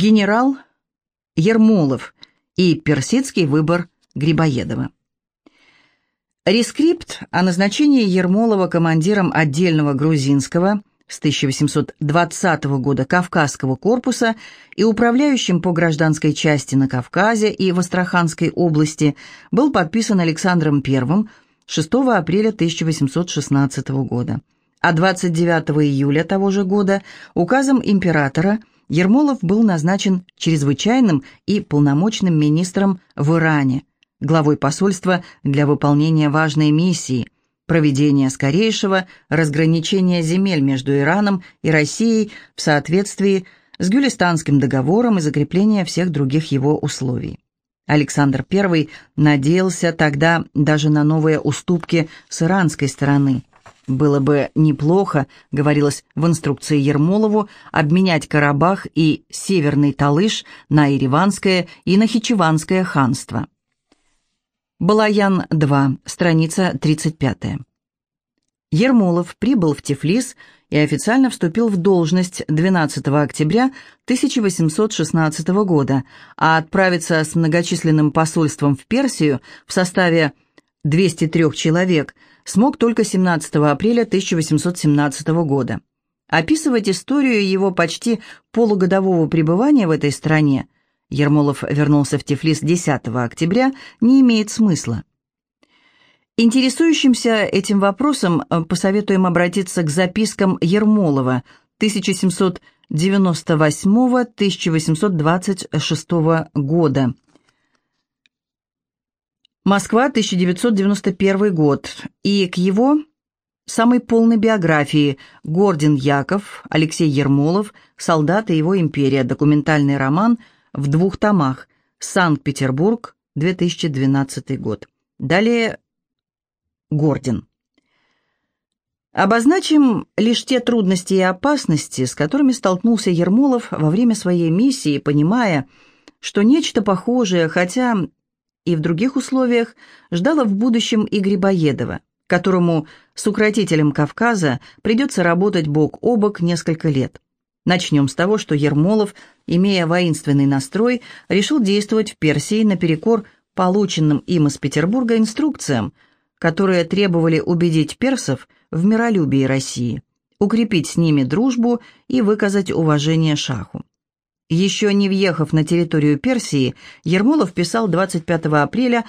Генерал Ермолов и персидский выбор Грибоедова. Рескрипт о назначении Ермолова командиром отдельного грузинского с 1820 года Кавказского корпуса и управляющим по гражданской части на Кавказе и в Астраханской области был подписан Александром I 6 апреля 1816 года. А 29 июля того же года указом императора Ермолов был назначен чрезвычайным и полномочным министром в Иране, главой посольства для выполнения важной миссии – проведения скорейшего разграничения земель между Ираном и Россией в соответствии с Гюлистанским договором и закрепления всех других его условий. Александр I надеялся тогда даже на новые уступки с иранской стороны. «Было бы неплохо», — говорилось в инструкции Ермолову, «обменять Карабах и Северный Талыш на Ереванское и Нахичеванское ханство». Балаян-2, страница 35. Ермолов прибыл в Тифлис и официально вступил в должность 12 октября 1816 года, а отправиться с многочисленным посольством в Персию в составе 203 человек смог только 17 апреля 1817 года. Описывать историю его почти полугодового пребывания в этой стране – Ермолов вернулся в Тифлис 10 октября, не имеет смысла. Интересующимся этим вопросом э, посоветуем обратиться к запискам Ермолова 1798-1826 года. Москва, 1991 год. И к его самой полной биографии Гордин Яков, Алексей Ермолов, «Солдат и его империя», документальный роман – в двух томах. Санкт-Петербург, 2012 год. Далее Гордин. Обозначим лишь те трудности и опасности, с которыми столкнулся Ермолов во время своей миссии, понимая, что нечто похожее, хотя и в других условиях, ждало в будущем и Грибоедова, которому с укротителем Кавказа придется работать бок о бок несколько лет. Начнем с того, что Ермолов, имея воинственный настрой, решил действовать в Персии наперекор полученным им из Петербурга инструкциям, которые требовали убедить персов в миролюбии России, укрепить с ними дружбу и выказать уважение шаху. Еще не въехав на территорию Персии, Ермолов писал 25 апреля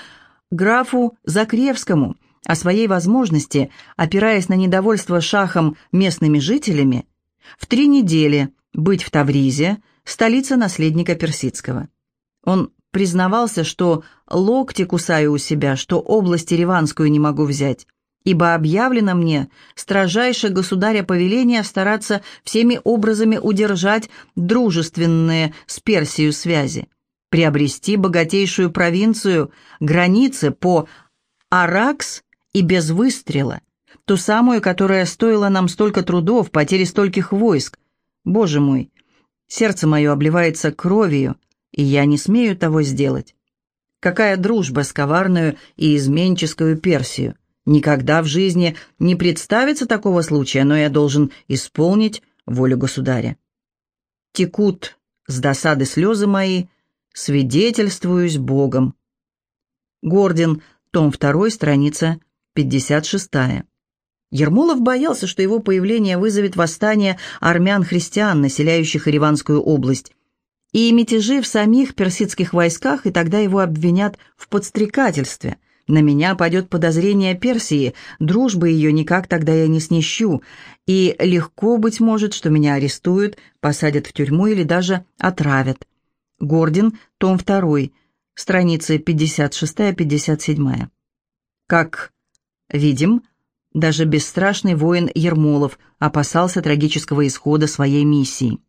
графу Закревскому о своей возможности, опираясь на недовольство шахом местными жителями, в три недели быть в Тавризе, столице наследника Персидского. Он признавался, что локти кусаю у себя, что область Ереванскую не могу взять, ибо объявлено мне строжайше государя повеление стараться всеми образами удержать дружественные с Персией связи, приобрести богатейшую провинцию, границы по Аракс и без выстрела, Ту самую, которая стоила нам столько трудов, потери стольких войск. Боже мой, сердце мое обливается кровью, и я не смею того сделать. Какая дружба с коварную и изменческую Персию! Никогда в жизни не представится такого случая, но я должен исполнить волю государя. Текут с досады слезы мои, свидетельствуюсь Богом. Гордин, том 2, страница 56. Ермолов боялся, что его появление вызовет восстание армян-христиан, населяющих Ириванскую область, и мятежи в самих персидских войсках, и тогда его обвинят в подстрекательстве. На меня пойдет подозрение Персии, дружбы ее никак тогда я не снищу, и легко, быть может, что меня арестуют, посадят в тюрьму или даже отравят. Гордин, том 2, страницы 56-57. Как видим, даже бесстрашный воин Ермолов опасался трагического исхода своей миссии.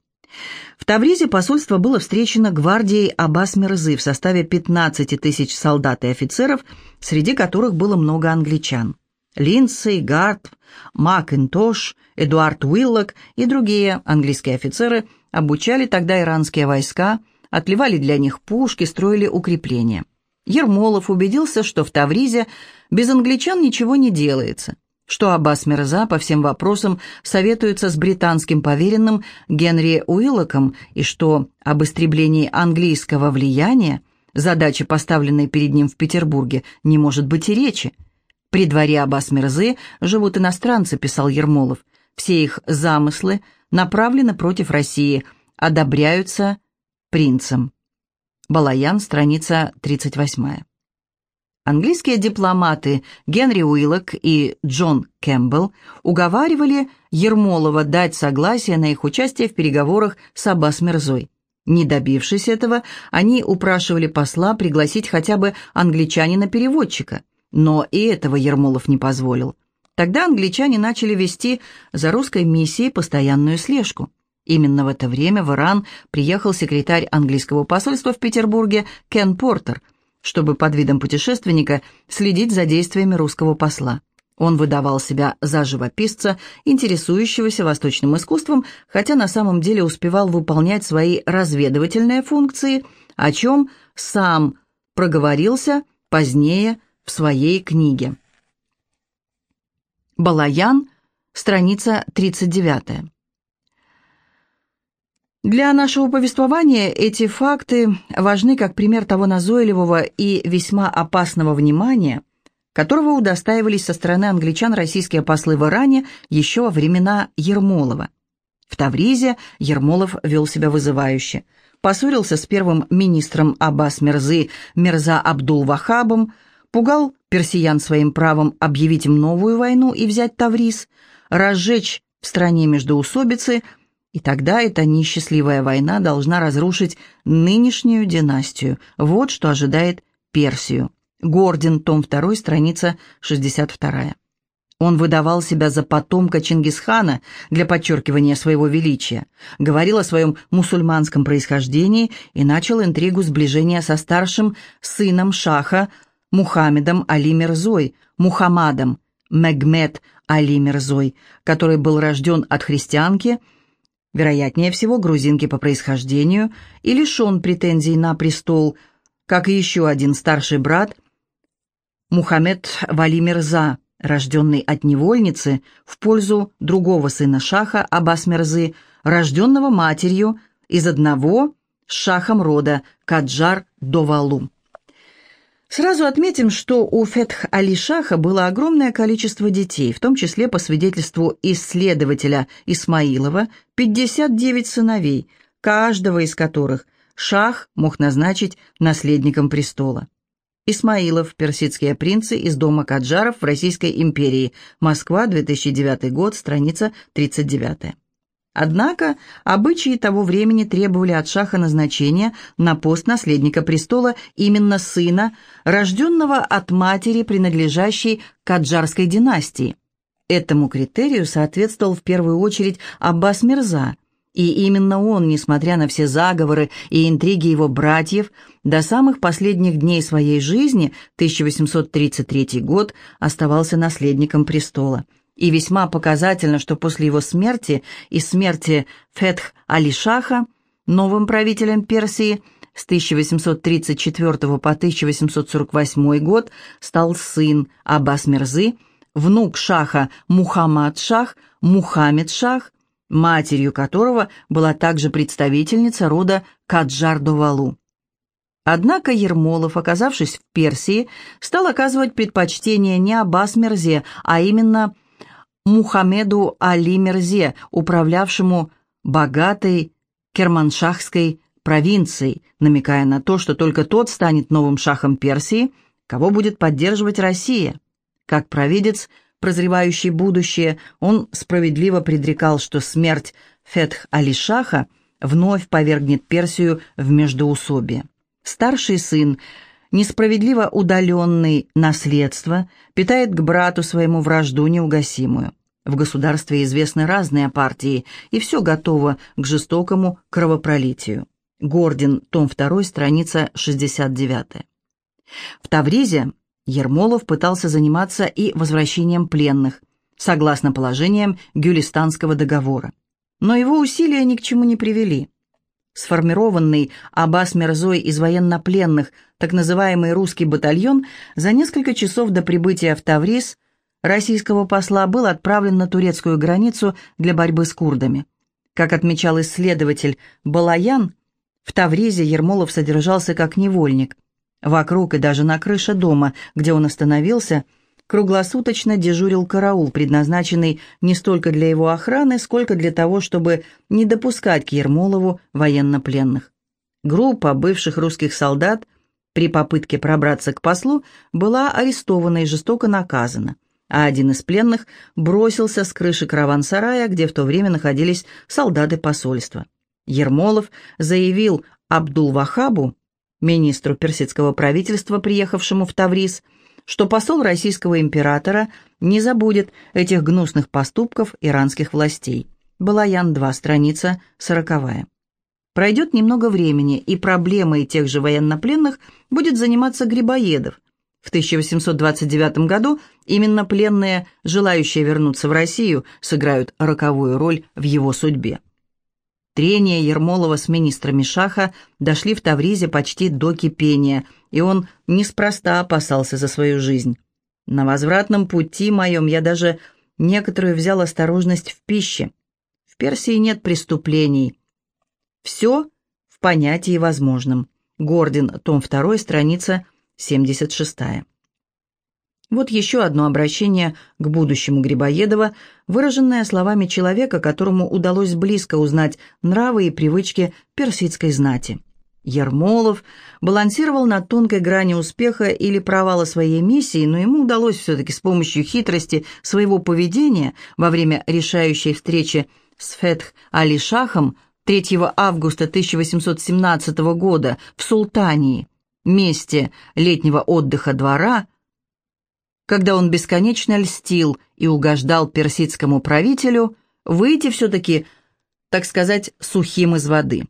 В Тавризе посольство было встречено гвардией Аббас Мирзы в составе 15 тысяч солдат и офицеров, среди которых было много англичан. Линдсей, Гарт, Макинтош, Эдуард Уиллок и другие английские офицеры обучали тогда иранские войска, отливали для них пушки, строили укрепления. Ермолов убедился, что в Тавризе без англичан ничего не делается – что Аббас Мирза по всем вопросам советуется с британским поверенным Генри Уиллоком и что об истреблении английского влияния, задачи, поставленной перед ним в Петербурге, не может быть и речи. При дворе Аббас Мирзы живут иностранцы, писал Ермолов. Все их замыслы направлены против России, одобряются принцем. Балаян, страница 38. Английские дипломаты Генри Уиллок и Джон Кэмпбелл уговаривали Ермолова дать согласие на их участие в переговорах с Аббас Мирзой. Не добившись этого, они упрашивали посла пригласить хотя бы англичанина-переводчика, но и этого Ермолов не позволил. Тогда англичане начали вести за русской миссией постоянную слежку. Именно в это время в Иран приехал секретарь английского посольства в Петербурге Кен Портер – чтобы под видом путешественника следить за действиями русского посла. Он выдавал себя за живописца, интересующегося восточным искусством, хотя на самом деле успевал выполнять свои разведывательные функции, о чем сам проговорился позднее в своей книге. Балаян, страница 39. Для нашего повествования эти факты важны как пример того назойливого и весьма опасного внимания, которого удостаивались со стороны англичан российские послы в Иране еще во времена Ермолова. В Тавризе Ермолов вел себя вызывающе. Поссорился с первым министром Аббас Мирзы Мирза Абдул-Вахабом, пугал персиян своим правом объявить им новую войну и взять Тавриз, разжечь в стране междоусобицы – и тогда эта несчастливая война должна разрушить нынешнюю династию. Вот что ожидает Персию. Гордин, том 2, страница 62. Он выдавал себя за потомка Чингисхана для подчеркивания своего величия, говорил о своем мусульманском происхождении и начал интригу сближения со старшим сыном шаха Мухаммедом Али Мирзой, Мухаммадом Мегмед Али Мирзой, который был рожден от христианки – вероятнее всего грузинки по происхождению, и лишен претензий на престол, как и еще один старший брат Мухаммед Вали Мирза, рожденный от невольницы в пользу другого сына шаха Аббас Мирзы, рожденного матерью из одного с шахом рода Каджар Довалу. Сразу отметим, что у Фетх Али-Шаха было огромное количество детей, в том числе, по свидетельству исследователя Исмаилова, 59 сыновей, каждого из которых Шах мог назначить наследником престола. Исмаилов, персидские принцы из дома Каджаров в Российской империи, Москва, 2009 год, страница 39. Однако обычаи того времени требовали от шаха назначения на пост наследника престола именно сына, рожденного от матери, принадлежащей Каджарской династии. Этому критерию соответствовал в первую очередь Аббас Мирза, и именно он, несмотря на все заговоры и интриги его братьев, до самых последних дней своей жизни, 1833 год, оставался наследником престола – и весьма показательно, что после его смерти и смерти Фетх Али-Шаха, новым правителем Персии, с 1834 по 1848 год стал сын Аббас Мирзы, внук шаха Мухаммад Шах, Мухаммед Шах, матерью которого была также представительница рода Каджар-Довалу. Однако Ермолов, оказавшись в Персии, стал оказывать предпочтение не Аббас Мирзе, а именно Мухаммеду Али Мерзе, управлявшему богатой Керманшахской провинцией, намекая на то, что только тот станет новым шахом Персии, кого будет поддерживать Россия. Как провидец, прозревающий будущее, он справедливо предрекал, что смерть Фетх Али-Шаха вновь повергнет Персию в междоусобие. Старший сын, несправедливо удаленный наследство, питает к брату своему вражду неугасимую. В государстве известны разные партии, и все готово к жестокому кровопролитию. Гордин, том 2, страница 69. В Тавризе Ермолов пытался заниматься и возвращением пленных, согласно положениям Гюлистанского договора. Но его усилия ни к чему не привели. Сформированный Аббас Мерзой из военнопленных, так называемый русский батальон, за несколько часов до прибытия в Тавриз российского посла был отправлен на турецкую границу для борьбы с курдами. Как отмечал исследователь Балаян, в Тавризе Ермолов содержался как невольник. Вокруг и даже на крыше дома, где он остановился, круглосуточно дежурил караул, предназначенный не столько для его охраны, сколько для того, чтобы не допускать к Ермолову военнопленных. Группа бывших русских солдат при попытке пробраться к послу была арестована и жестоко наказана, а один из пленных бросился с крыши караван-сарая, где в то время находились солдаты посольства. Ермолов заявил Абдул-Вахабу, министру персидского правительства, приехавшему в Тавриз, что посол российского императора не забудет этих гнусных поступков иранских властей. Балаян 2, страница 40. Пройдет немного времени, и проблемой тех же военнопленных будет заниматься Грибоедов. В 1829 году именно пленные, желающие вернуться в Россию, сыграют роковую роль в его судьбе. Трения Ермолова с министрами Шаха дошли в Тавризе почти до кипения, и он неспроста опасался за свою жизнь. На возвратном пути моем я даже некоторую взял осторожность в пище. В Персии нет преступлений. Все в понятии возможном. Гордин, том 2, страница 76. Вот еще одно обращение к будущему Грибоедова, выраженное словами человека, которому удалось близко узнать нравы и привычки персидской знати. Ермолов балансировал на тонкой грани успеха или провала своей миссии, но ему удалось все-таки с помощью хитрости своего поведения во время решающей встречи с Фетх Али-Шахом 3 августа 1817 года в Султании, месте летнего отдыха двора, когда он бесконечно льстил и угождал персидскому правителю, выйти все-таки, так сказать, сухим из воды.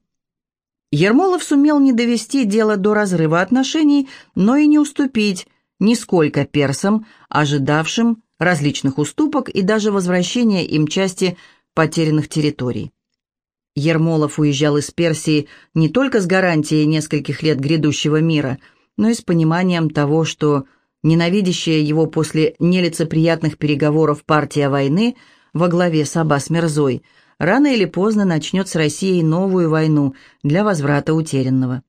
Ермолов сумел не довести дело до разрыва отношений, но и не уступить нисколько персам, ожидавшим различных уступок и даже возвращения им части потерянных территорий. Ермолов уезжал из Персии не только с гарантией нескольких лет грядущего мира, но и с пониманием того, что ненавидящая его после нелицеприятных переговоров партия войны во главе с Аббас Мерзой, рано или поздно начнет с Россией новую войну для возврата утерянного.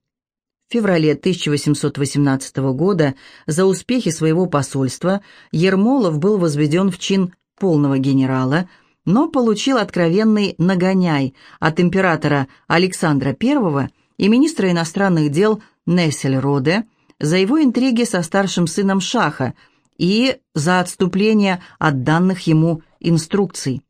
В феврале 1818 года за успехи своего посольства Ермолов был возведен в чин полного генерала, но получил откровенный нагоняй от императора Александра I и министра иностранных дел Нессельроде – за его интриги со старшим сыном Шаха и за отступление от данных ему инструкций.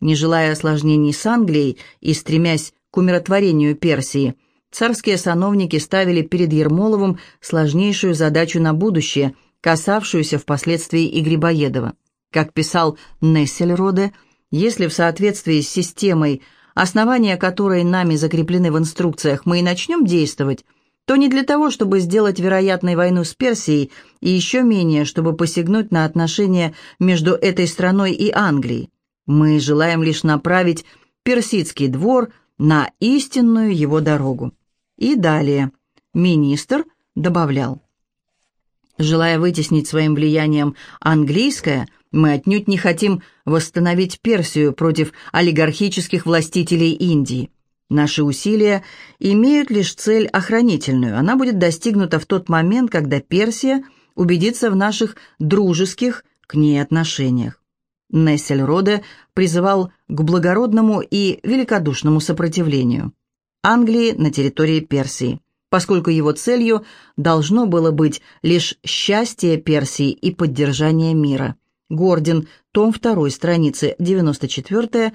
Не желая осложнений с Англией и стремясь к умиротворению Персии, царские сановники ставили перед Ермоловым сложнейшую задачу на будущее, касавшуюся впоследствии и Грибоедова. Как писал Нессельроде, если в соответствии с системой, основания которой нами закреплены в инструкциях, мы и начнем действовать, то не для того, чтобы сделать вероятной войну с Персией, и еще менее, чтобы посягнуть на отношения между этой страной и Англией. Мы желаем лишь направить персидский двор на истинную его дорогу. И далее. Министр добавлял. Желая вытеснить своим влиянием английское, мы отнюдь не хотим восстановить Персию против олигархических властителей Индии. Наши усилия имеют лишь цель охранительную. Она будет достигнута в тот момент, когда Персия убедится в наших дружеских к ней отношениях. Нессельроде призывал к благородному и великодушному сопротивлению Англии на территории Персии, поскольку его целью должно было быть лишь счастье Персии и поддержание мира. Гордин, том 2, страницы 94-95.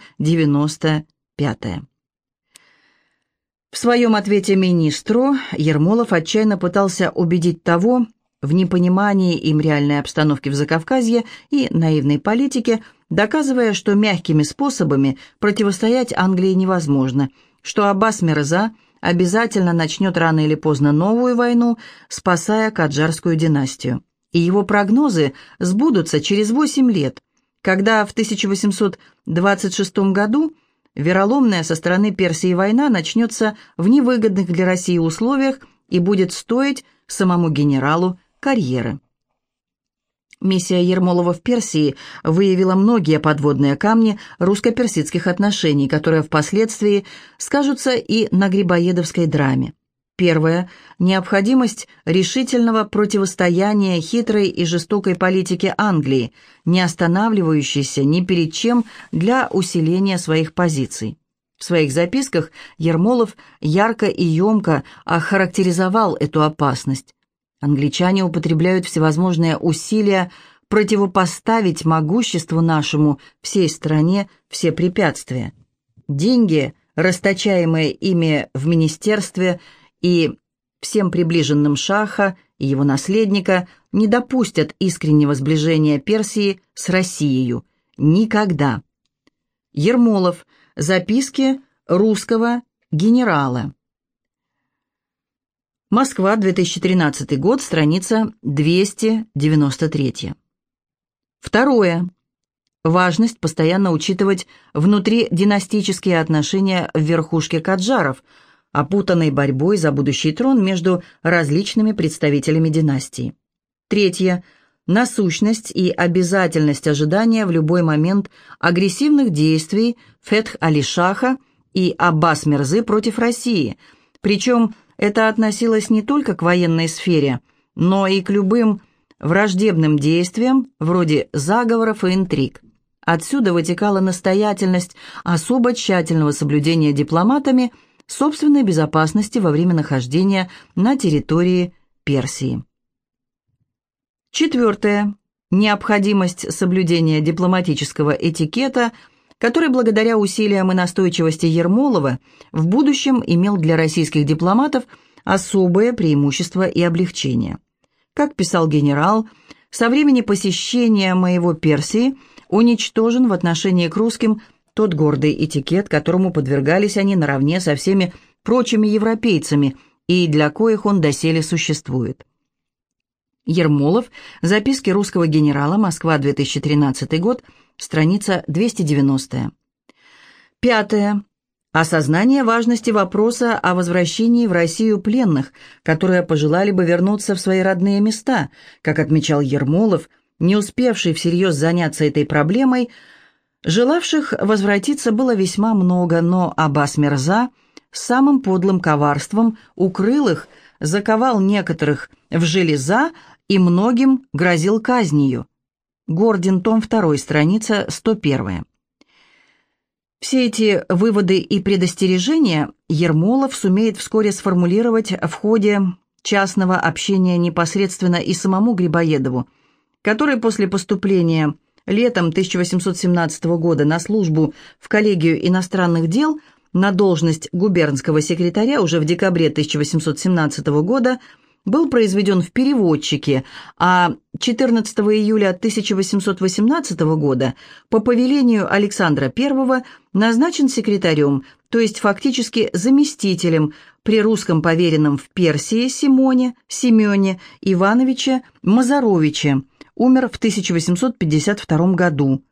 В своем ответе министру Ермолов отчаянно пытался убедить того в непонимании им реальной обстановки в Закавказье и наивной политике, доказывая, что мягкими способами противостоять Англии невозможно, что Аббас Мирза обязательно начнет рано или поздно новую войну, спасая Каджарскую династию. И его прогнозы сбудутся через 8 лет, когда в 1826 году вероломная со стороны Персии война начнется в невыгодных для России условиях и будет стоить самому генералу карьеры. Миссия Ермолова в Персии выявила многие подводные камни русско-персидских отношений, которые впоследствии скажутся и на грибоедовской драме. Первое – необходимость решительного противостояния хитрой и жестокой политике Англии, не останавливающейся ни перед чем для усиления своих позиций. В своих записках Ермолов ярко и емко охарактеризовал эту опасность. Англичане употребляют всевозможные усилия противопоставить могуществу нашему всей стране все препятствия. Деньги, расточаемые ими в министерстве и всем приближенным Шаха и его наследника, не допустят искреннего сближения Персии с Россией. Никогда. Ермолов. Записки русского генерала. Москва, 2013 год, страница 293. Второе. Важность постоянно учитывать внутридинастические отношения в верхушке Каджаров, опутанной борьбой за будущий трон между различными представителями династии. Третье. Насущность и обязательность ожидания в любой момент агрессивных действий Фетх-Али-Шаха и Аббас Мирзы против России, причем это относилось не только к военной сфере, но и к любым враждебным действиям, вроде заговоров и интриг. Отсюда вытекала настоятельность особо тщательного соблюдения дипломатами собственной безопасности во время нахождения на территории Персии. Четвертое. Необходимость соблюдения дипломатического этикета – который благодаря усилиям и настойчивости Ермолова в будущем имел для российских дипломатов особое преимущество и облегчение. Как писал генерал, со времени посещения моего Персии уничтожен в отношении к русским тот гордый этикет, которому подвергались они наравне со всеми прочими европейцами, и для коих он доселе существует. Ермолов, записки русского генерала, Москва, 2013 год, страница 290. Пятое. Осознание важности вопроса о возвращении в Россию пленных, которые пожелали бы вернуться в свои родные места, как отмечал Ермолов, не успевший всерьез заняться этой проблемой, желавших возвратиться было весьма много, но Аббас Мирза самым подлым коварством укрыл их, заковал некоторых в железа и многим грозил казнью. Гордин, том 2, страница 101. Все эти выводы и предостережения Ермолов сумеет вскоре сформулировать в ходе частного общения непосредственно и самому Грибоедову, который после поступления летом 1817 года на службу в коллегию иностранных дел на должность губернского секретаря уже в декабре 1817 года – был произведен в переводчике, а 14 июля 1818 года по повелению Александра I назначен секретарем, то есть фактически заместителем при русском поверенном в Персии Симоне, Семене Ивановиче Мазаровиче, умер в 1852 году.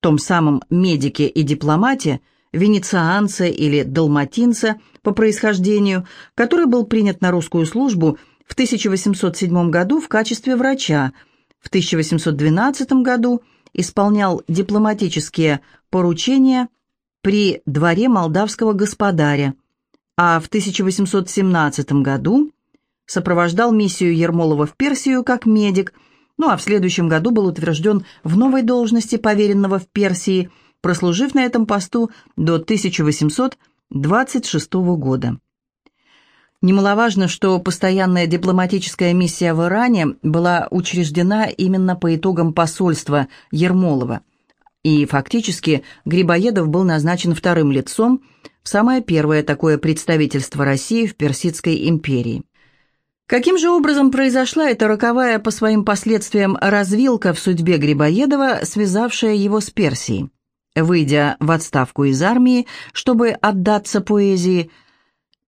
Том самом медике и дипломате, венецианце или далматинце по происхождению, который был принят на русскую службу – в 1807 году в качестве врача, в 1812 году исполнял дипломатические поручения при дворе молдавского господаря, а в 1817 году сопровождал миссию Ермолова в Персию как медик, ну а в следующем году был утвержден в новой должности поверенного в Персии, прослужив на этом посту до 1826 года. Немаловажно, что постоянная дипломатическая миссия в Иране была учреждена именно по итогам посольства Ермолова, и фактически Грибоедов был назначен вторым лицом в самое первое такое представительство России в Персидской империи. Каким же образом произошла эта роковая по своим последствиям развилка в судьбе Грибоедова, связавшая его с Персией? Выйдя в отставку из армии, чтобы отдаться поэзии –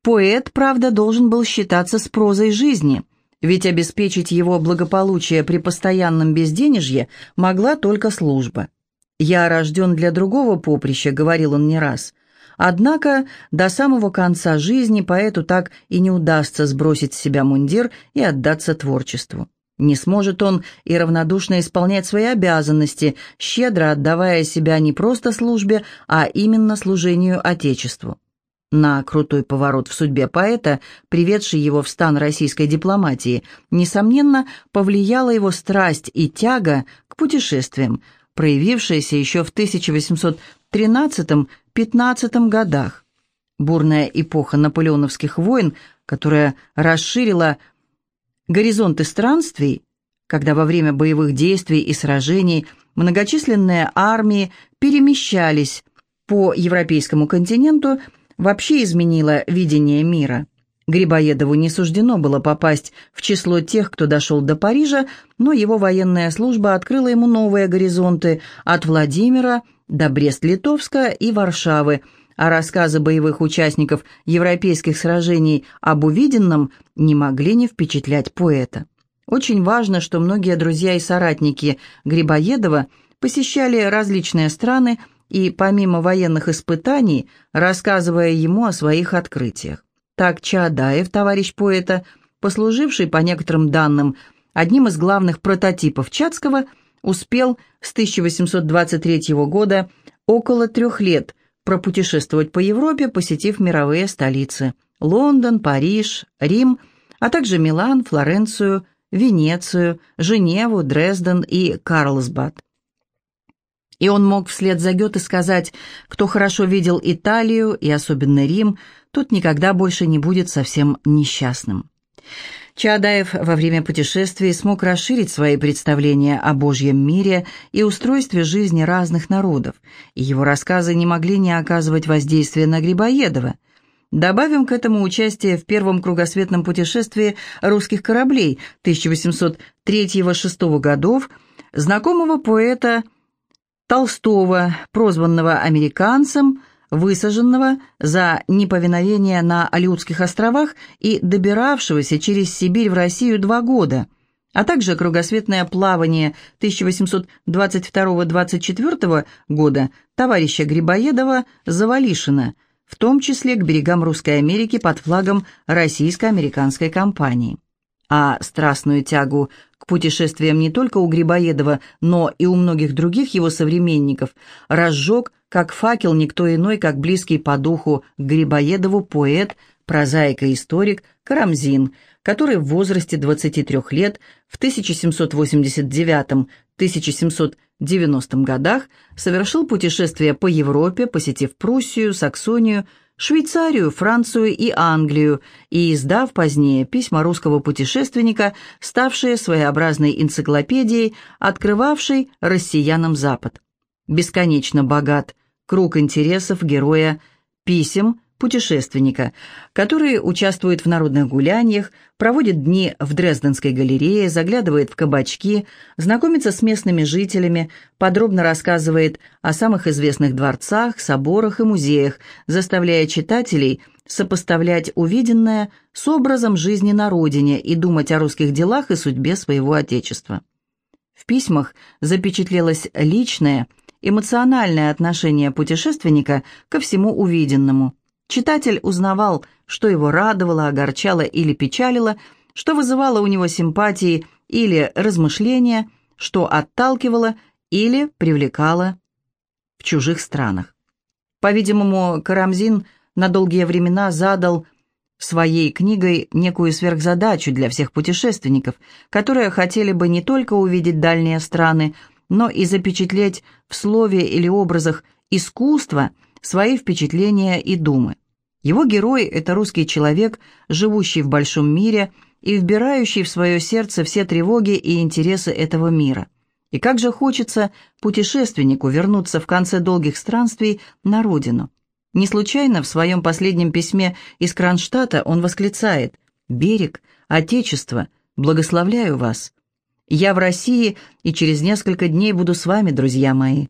Поэт, правда, должен был считаться с прозой жизни, ведь обеспечить его благополучие при постоянном безденежье могла только служба. «Я рожден для другого поприща», — говорил он не раз. Однако до самого конца жизни поэту так и не удастся сбросить с себя мундир и отдаться творчеству. Не сможет он и равнодушно исполнять свои обязанности, щедро отдавая себя не просто службе, а именно служению Отечеству. На крутой поворот в судьбе поэта, приведший его в стан российской дипломатии, несомненно, повлияла его страсть и тяга к путешествиям, проявившаяся еще в 1813-15 годах. Бурная эпоха наполеоновских войн, которая расширила горизонты странствий, когда во время боевых действий и сражений многочисленные армии перемещались по европейскому континенту, вообще изменила видение мира. Грибоедову не суждено было попасть в число тех, кто дошел до Парижа, но его военная служба открыла ему новые горизонты от Владимира до Брест-Литовска и Варшавы, а рассказы боевых участников европейских сражений об увиденном не могли не впечатлять поэта. Очень важно, что многие друзья и соратники Грибоедова посещали различные страны, и, помимо военных испытаний, рассказывая ему о своих открытиях. Так Чаадаев, товарищ поэта, послуживший, по некоторым данным, одним из главных прототипов Чацкого, успел с 1823 года около трех лет пропутешествовать по Европе, посетив мировые столицы – Лондон, Париж, Рим, а также Милан, Флоренцию, Венецию, Женеву, Дрезден и Карлсбад. И он мог вслед за Гёте сказать, кто хорошо видел Италию и особенно Рим, тот никогда больше не будет совсем несчастным. Чаадаев во время путешествий смог расширить свои представления о Божьем мире и устройстве жизни разных народов, и его рассказы не могли не оказывать воздействия на Грибоедова. Добавим к этому участие в первом кругосветном путешествии русских кораблей 1803-1806 годов знакомого поэта Павла Толстого, прозванного американцем, высаженного за неповиновение на Алиутских островах и добиравшегося через Сибирь в Россию два года, а также кругосветное плавание 1822-24 года товарища Грибоедова Завалишина, в том числе к берегам Русской Америки под флагом российско-американской компании. А страстную тягу к путешествиям не только у Грибоедова, но и у многих других его современников, разжег, как факел, никто иной, как близкий по духу к Грибоедову поэт, прозаик и историк Карамзин, который в возрасте 23 лет в 1789-1790 годах совершил путешествие по Европе, посетив Пруссию, Саксонию, Швейцарию, Францию и Англию, и издав позднее письма русского путешественника, ставшие своеобразной энциклопедией, открывавшей россиянам Запад. Бесконечно богат круг интересов героя писем путешественника, который участвует в народных гуляниях, проводит дни в Дрезденской галерее, заглядывает в кабачки, знакомится с местными жителями, подробно рассказывает о самых известных дворцах, соборах и музеях, заставляя читателей сопоставлять увиденное с образом жизни на родине и думать о русских делах и судьбе своего отечества. В письмах запечатлелось личное, эмоциональное отношение путешественника ко всему увиденному – Читатель узнавал, что его радовало, огорчало или печалило, что вызывало у него симпатии или размышления, что отталкивало или привлекало в чужих странах. По-видимому, Карамзин на долгие времена задал своей книгой некую сверхзадачу для всех путешественников, которые хотели бы не только увидеть дальние страны, но и запечатлеть в слове или образах искусства – свои впечатления и думы. Его герой – это русский человек, живущий в большом мире и вбирающий в свое сердце все тревоги и интересы этого мира. И как же хочется путешественнику вернуться в конце долгих странствий на родину. Не случайно в своем последнем письме из Кронштадта он восклицает «Берег, Отечество, благословляю вас. Я в России и через несколько дней буду с вами, друзья мои».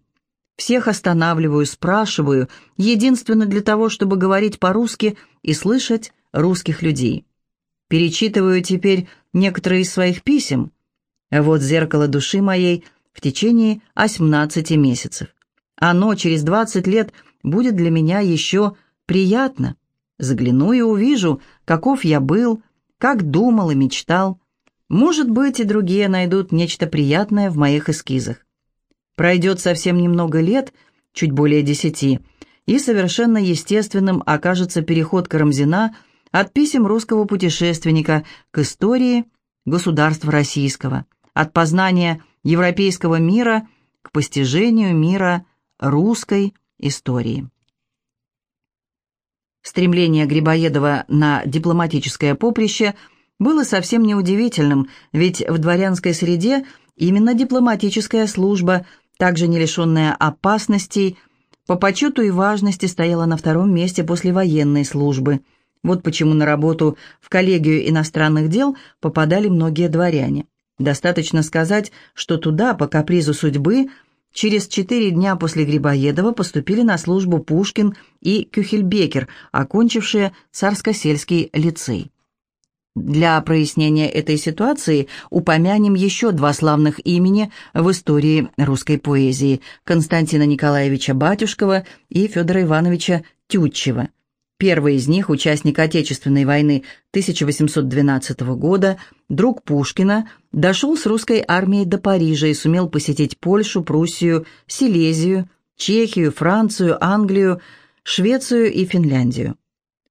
Всех останавливаю, спрашиваю, единственно для того, чтобы говорить по-русски и слышать русских людей. Перечитываю теперь некоторые из своих писем. Вот зеркало души моей в течение 18 месяцев. Оно через 20 лет будет для меня еще приятно. Загляну и увижу, каков я был, как думал и мечтал. Может быть, и другие найдут нечто приятное в моих эскизах. Пройдет совсем немного лет, чуть более десяти, и совершенно естественным окажется переход Карамзина от писем русского путешественника к истории государства российского, от познания европейского мира к постижению мира русской истории. Стремление Грибоедова на дипломатическое поприще было совсем неудивительным, ведь в дворянской среде именно дипломатическая служба, также не лишенная опасностей, по почету и важности стояла на втором месте после военной службы. Вот почему на работу в коллегию иностранных дел попадали многие дворяне. Достаточно сказать, что туда, по капризу судьбы, Через четыре дня после Грибоедова поступили на службу Пушкин и Кюхельбекер, окончившие Царско-сельский лицей. Для прояснения этой ситуации упомянем еще два славных имени в истории русской поэзии – Константина Николаевича Батюшкова и Федора Ивановича Тютчева. Первый из них – участник Отечественной войны 1812 года, друг Пушкина, дошел с русской армией до Парижа и сумел посетить Польшу, Пруссию, Силезию, Чехию, Францию, Англию, Швецию и Финляндию.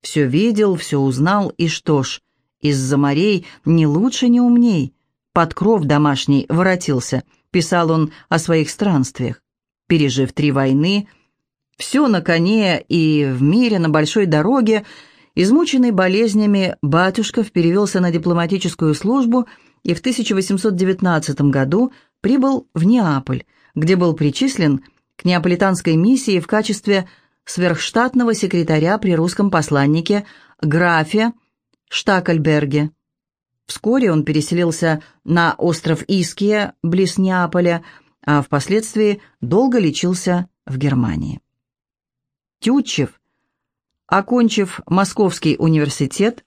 Все видел, все узнал, и что ж, из-за морей ни лучше, ни умней. Под кров домашний воротился, писал он о своих странствиях. Пережив три войны, все на коне и в мире на большой дороге, измученный болезнями, Батюшков перевелся на дипломатическую службу и в 1819 году прибыл в Неаполь, где был причислен к неаполитанской миссии в качестве сверхштатного секретаря при русском посланнике графе Штакельберге. Вскоре он переселился на остров Иския, близ Неаполя, а впоследствии долго лечился в Германии. Тютчев, окончив Московский университет,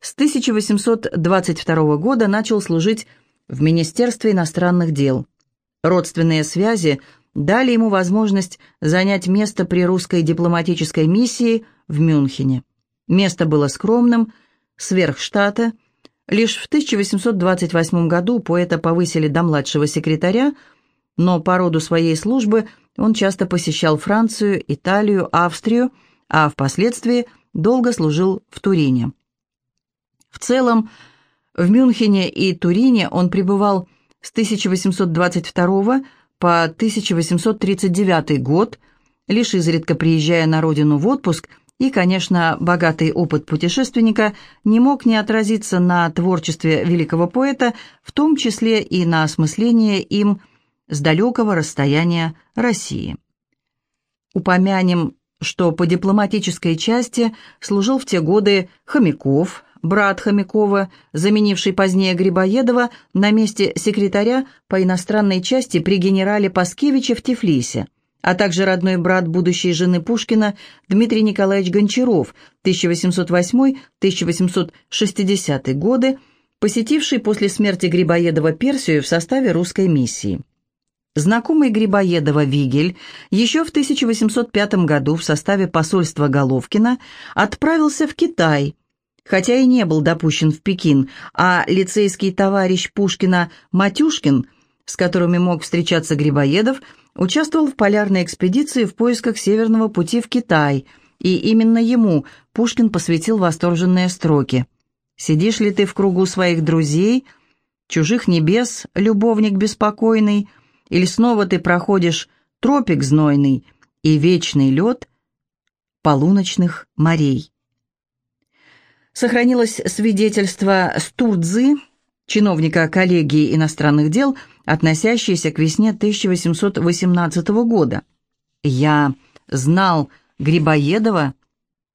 с 1822 года начал служить в Министерстве иностранных дел. Родственные связи дали ему возможность занять место при русской дипломатической миссии в Мюнхене. Место было скромным, сверх штата. Лишь в 1828 году поэта повысили до младшего секретаря, но по роду своей службы он часто посещал Францию, Италию, Австрию, а впоследствии долго служил в Турине. В целом, в Мюнхене и Турине он пребывал с 1822 по 1839 год, лишь изредка приезжая на родину в отпуск, и, конечно, богатый опыт путешественника не мог не отразиться на творчестве великого поэта, в том числе и на осмыслении им с далекого расстояния России. Упомянем, что по дипломатической части служил в те годы Хомяков, брат Хомякова, заменивший позднее Грибоедова на месте секретаря по иностранной части при генерале Паскевиче в Тифлисе, а также родной брат будущей жены Пушкина Дмитрий Николаевич Гончаров, 1808-1860 годы, посетивший после смерти Грибоедова Персию в составе русской миссии. Знакомый Грибоедова Вигель еще в 1805 году в составе посольства Головкина отправился в Китай, хотя и не был допущен в Пекин, а лицейский товарищ Пушкина Матюшкин, с которыми мог встречаться Грибоедов, участвовал в полярной экспедиции в поисках Северного пути в Китай, и именно ему Пушкин посвятил восторженные строки. «Сидишь ли ты в кругу своих друзей, чужих небес, любовник беспокойный, или снова ты проходишь тропик знойный и вечный лед полуночных морей. Сохранилось свидетельство Стурдзы, чиновника коллегии иностранных дел, относящееся к весне 1818 года. «Я знал Грибоедова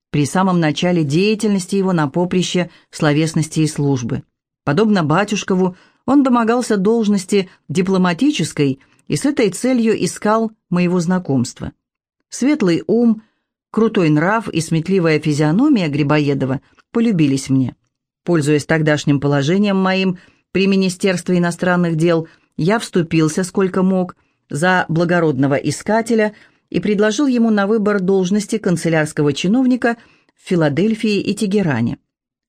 при самом начале деятельности его на поприще словесности и службы. Подобно Батюшкову, он домогался должности дипломатической и с этой целью искал моего знакомства. Светлый ум, крутой нрав и сметливая физиономия Грибоедова полюбились мне. Пользуясь тогдашним положением моим при Министерстве иностранных дел, я вступился сколько мог за благородного искателя и предложил ему на выбор должности канцелярского чиновника в Филадельфии и Тегеране.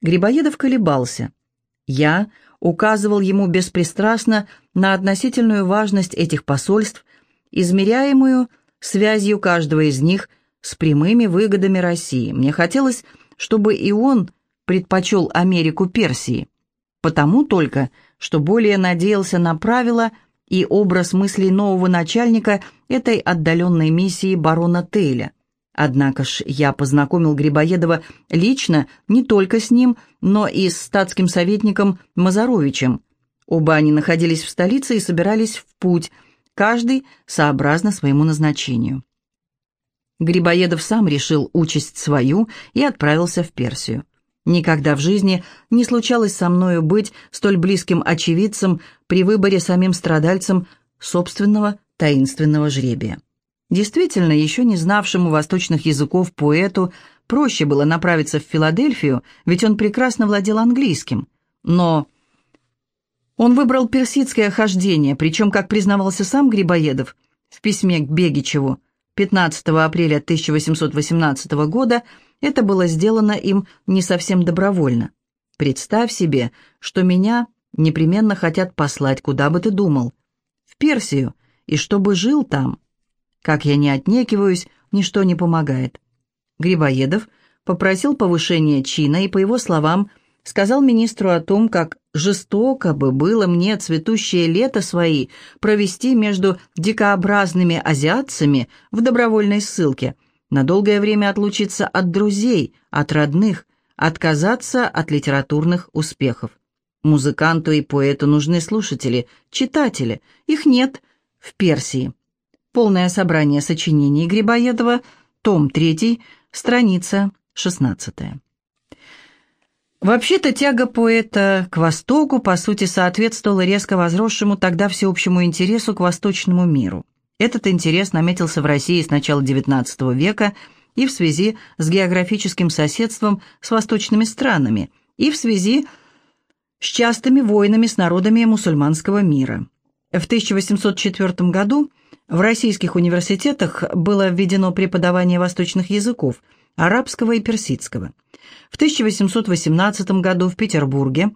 Грибоедов колебался – Я указывал ему беспристрастно на относительную важность этих посольств, измеряемую связью каждого из них с прямыми выгодами России. Мне хотелось, чтобы и он предпочел Америку Персии, потому только, что более надеялся на правила и образ мыслей нового начальника этой отдаленной миссии барона Тейля. Однако ж я познакомил Грибоедова лично не только с ним, но и с статским советником Мазаровичем. Оба они находились в столице и собирались в путь, каждый сообразно своему назначению. Грибоедов сам решил участь свою и отправился в Персию. Никогда в жизни не случалось со мною быть столь близким очевидцем при выборе самим страдальцем собственного таинственного жребия. Действительно, еще не знавшему восточных языков поэту проще было направиться в Филадельфию, ведь он прекрасно владел английским. Но он выбрал персидское хождение, причем, как признавался сам Грибоедов в письме к Бегичеву 15 апреля 1818 года, это было сделано им не совсем добровольно. «Представь себе, что меня непременно хотят послать, куда бы ты думал, в Персию, и чтобы жил там». Как я не отнекиваюсь, ничто не помогает. Грибоедов попросил повышения чина и, по его словам, сказал министру о том, как жестоко бы было мне цветущее лето свои провести между дикообразными азиатцами в добровольной ссылке, на долгое время отлучиться от друзей, от родных, отказаться от литературных успехов. Музыканту и поэту нужны слушатели, читатели. Их нет в Персии. Полное собрание сочинений Грибоедова, том 3, страница 16. Вообще-то тяга поэта к Востоку, по сути, соответствовала резко возросшему тогда всеобщему интересу к восточному миру. Этот интерес наметился в России с начала XIX века и в связи с географическим соседством с восточными странами, и в связи с частыми войнами с народами мусульманского мира. В 1804 году в российских университетах было введено преподавание восточных языков, арабского и персидского. В 1818 году в Петербурге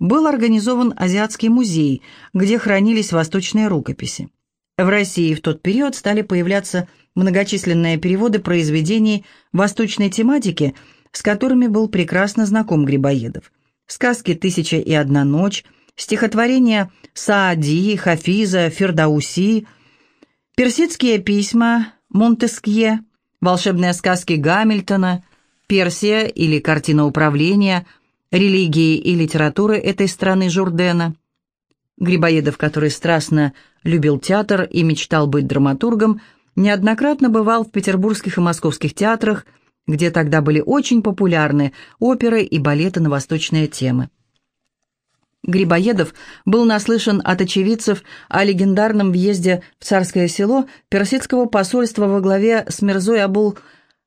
был организован Азиатский музей, где хранились восточные рукописи. В России в тот период стали появляться многочисленные переводы произведений восточной тематики, с которыми был прекрасно знаком Грибоедов. Сказки «Тысяча и одна ночь», стихотворения Саади, Хафиза, Фердауси – Персидские письма Монтескье, волшебные сказки Гамильтона, Персия или картина управления, религии и литературы этой страны Журдена. Грибоедов, который страстно любил театр и мечтал быть драматургом, неоднократно бывал в петербургских и московских театрах, где тогда были очень популярны оперы и балеты на восточные темы. Грибоедов был наслышан от очевидцев о легендарном въезде в царское село персидского посольства во главе с Мирзой Абул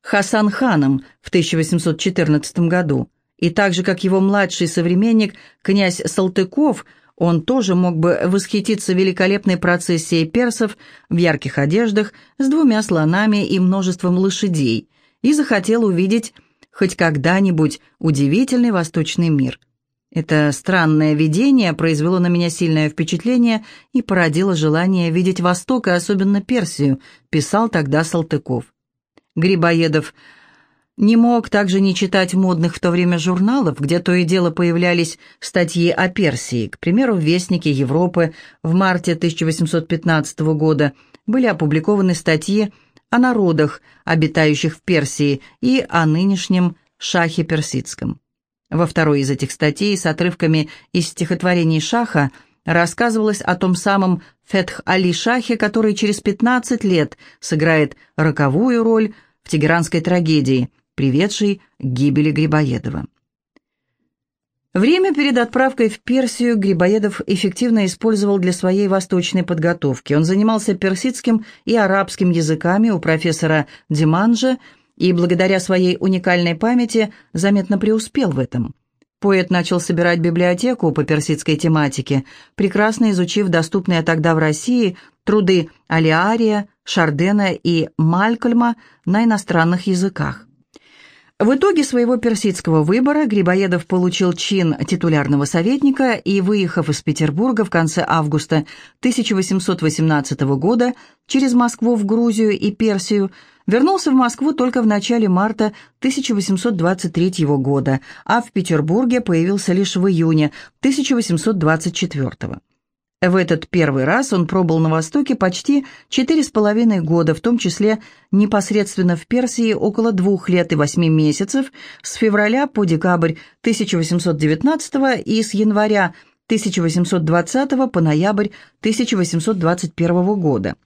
Хасан ханом в 1814 году. И так же, как его младший современник, князь Салтыков, он тоже мог бы восхититься великолепной процессией персов в ярких одеждах с двумя слонами и множеством лошадей, и захотел увидеть хоть когда-нибудь удивительный восточный мир – это странное видение произвело на меня сильное впечатление и породило желание видеть Восток и особенно Персию, писал тогда Салтыков. Грибоедов не мог также не читать модных в то время журналов, где то и дело появлялись статьи о Персии. К примеру, в «Вестнике Европы» в марте 1815 года были опубликованы статьи о народах, обитающих в Персии, и о нынешнем шахе персидском. Во второй из этих статей с отрывками из стихотворений Шаха рассказывалось о том самом Фетх-Али Шахе, который через 15 лет сыграет роковую роль в тегеранской трагедии, приведшей к гибели Грибоедова. Время перед отправкой в Персию Грибоедов эффективно использовал для своей восточной подготовки. Он занимался персидским и арабским языками у профессора Диманжа и благодаря своей уникальной памяти заметно преуспел в этом. Поэт начал собирать библиотеку по персидской тематике, прекрасно изучив доступные тогда в России труды Алиария, Шардена и Малькольма на иностранных языках. В итоге своего персидского выбора Грибоедов получил чин титулярного советника и, выехав из Петербурга в конце августа 1818 года через Москву в Грузию и Персию, вернулся в Москву только в начале марта 1823 года, а в Петербурге появился лишь в июне 1824 года. В этот первый раз он пробыл на Востоке почти четыре с половиной года, в том числе непосредственно в Персии около двух лет и восьми месяцев, с февраля по декабрь 1819 и с января 1820 по ноябрь 1821 года.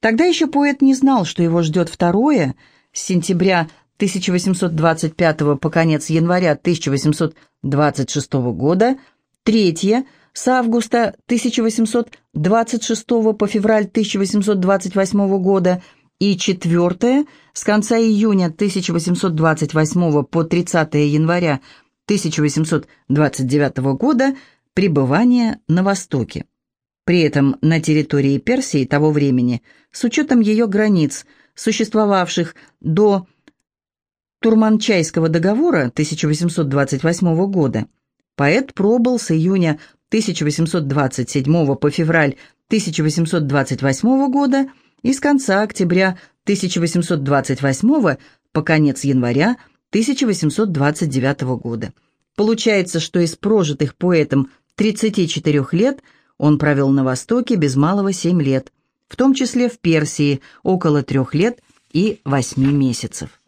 Тогда еще поэт не знал, что его ждет второе, с сентября 1825 по конец января 1826 года, третье – с августа 1826 по февраль 1828 года и четвертое с конца июня 1828 по 30 января 1829 года пребывание на Востоке. При этом на территории Персии того времени, с учетом ее границ, существовавших до Турманчайского договора 1828 года, поэт пробыл с июня 1827 по февраль 1828 года и с конца октября 1828 по конец января 1829 года. Получается, что из прожитых поэтом 34 лет он провел на Востоке без малого 7 лет, в том числе в Персии около 3 лет и 8 месяцев.